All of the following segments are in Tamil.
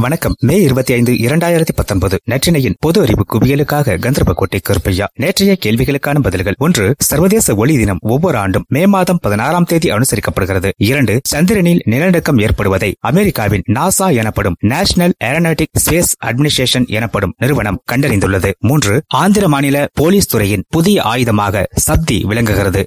வணக்கம். மே இருபத்தி ஐந்து இரண்டாயிரத்தி பத்தொன்பது. நற்றினையின் பொது அறிவு குவியலுக்காக கந்தர்போட்டை கருப்பையா. நேற்றைய கேள்விகளுக்கான பதில்கள். ஒன்று சர்வதேச ஒளி தினம் ஒவ்வொரு ஆண்டும் மே மாதம் பதினாறாம் தேதி அனுசரிக்கப்படுகிறது. இரண்டு சந்திரனில் நிலநடுக்கம் ஏற்படுவதை அமெரிக்காவின் நாசா எனப்படும் நேஷனல் ஏரோநாட்டிக் ஸ்பேஸ் அட்மினிஸ்ட்ரேஷன் எனப்படும் நிறுவனம் கண்டறிந்துள்ளது. மூன்று ஆந்திர மாநில போலீஸ் துறையின் புதிய ஆயுதமாக சப்தி விளங்குகிறது.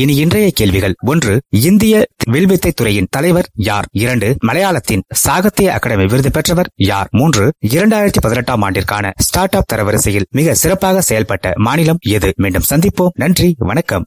இனி இன்றைய கேள்விகள். ஒன்று இந்திய வில்வித்தை துறையின் தலைவர் யார்? இரண்டு மலையாளத்தின் சாகித்ய அகாடமி விருது பெற்றவர் யார்? மூன்று இரண்டாயிரத்தி பதினெட்டாம் ஆண்டிற்கான ஸ்டார்ட் அப் தரவரிசையில் மிக சிறப்பாக செயல்பட்ட மாநிலம் எது? மீண்டும் சந்திப்போம். நன்றி வணக்கம்.